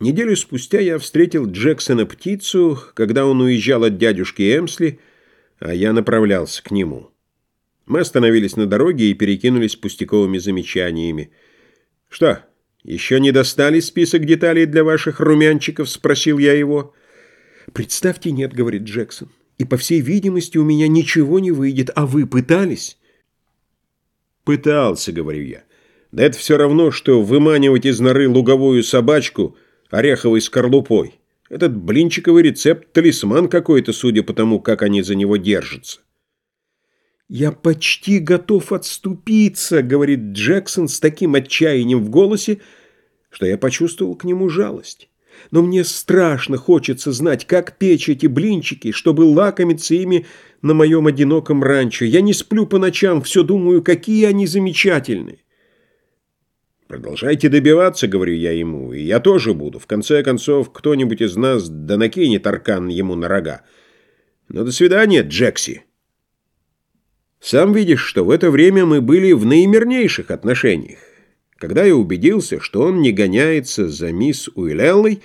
Неделю спустя я встретил Джексона птицу, когда он уезжал от дядюшки Эмсли, а я направлялся к нему. Мы остановились на дороге и перекинулись пустяковыми замечаниями. «Что, еще не достали список деталей для ваших румянчиков?» — спросил я его. «Представьте, нет», — говорит Джексон. «И, по всей видимости, у меня ничего не выйдет. А вы пытались?» «Пытался», — говорю я. «Да это все равно, что выманивать из норы луговую собачку — ореховой скорлупой. Этот блинчиковый рецепт – талисман какой-то, судя по тому, как они за него держатся. «Я почти готов отступиться», — говорит Джексон с таким отчаянием в голосе, что я почувствовал к нему жалость. «Но мне страшно хочется знать, как печь эти блинчики, чтобы лакомиться ими на моем одиноком ранчо. Я не сплю по ночам, все думаю, какие они замечательные». Продолжайте добиваться, говорю я ему, и я тоже буду. В конце концов, кто-нибудь из нас да накинет аркан ему на рога. Но до свидания, Джекси. Сам видишь, что в это время мы были в наимирнейших отношениях. Когда я убедился, что он не гоняется за мисс Уиллеллой,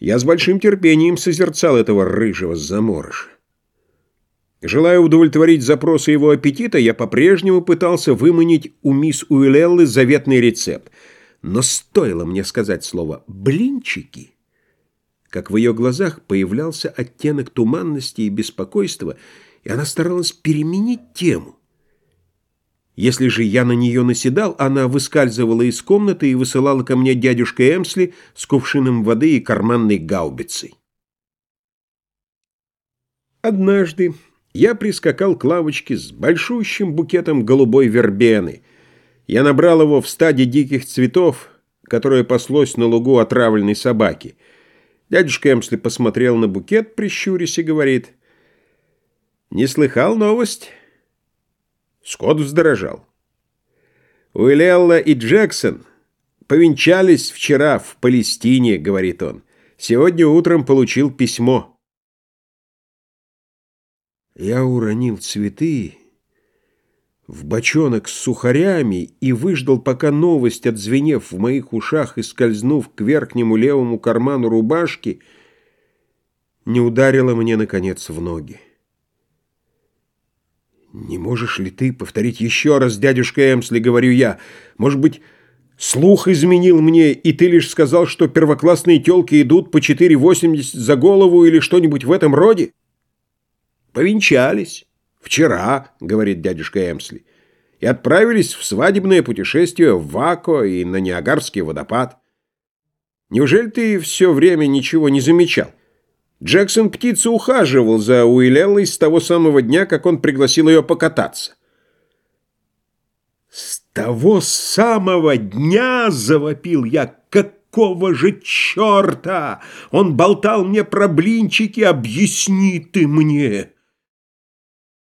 я с большим терпением созерцал этого рыжего заморыша. Желая удовлетворить запросы его аппетита, я по-прежнему пытался выманить у мисс Уиллеллы заветный рецепт. Но стоило мне сказать слово «блинчики», как в ее глазах появлялся оттенок туманности и беспокойства, и она старалась переменить тему. Если же я на нее наседал, она выскальзывала из комнаты и высылала ко мне дядюшка Эмсли с кувшином воды и карманной гаубицей. Однажды я прискакал к лавочке с большущим букетом голубой вербены. Я набрал его в стаде диких цветов, которое паслось на лугу отравленной собаки. Дядюшка Эмсли посмотрел на букет, прищурясь, и говорит, «Не слыхал новость?» Скотт вздорожал. «Уиллелла и Джексон повенчались вчера в Палестине», — говорит он. «Сегодня утром получил письмо». Я уронил цветы в бочонок с сухарями и выждал, пока новость, отзвенев в моих ушах и скользнув к верхнему левому карману рубашки, не ударила мне, наконец, в ноги. «Не можешь ли ты повторить еще раз, дядюшка Эмсли?» — говорю я. «Может быть, слух изменил мне, и ты лишь сказал, что первоклассные телки идут по 4,80 за голову или что-нибудь в этом роде?» Повенчались. Вчера, говорит дядюшка Эмсли. И отправились в свадебное путешествие в Вако и на Ниагарский водопад. Неужели ты все время ничего не замечал? Джексон птица ухаживал за Уиллеллой с того самого дня, как он пригласил ее покататься. «С того самого дня!» — завопил я. «Какого же черта? Он болтал мне про блинчики, объясни ты мне!»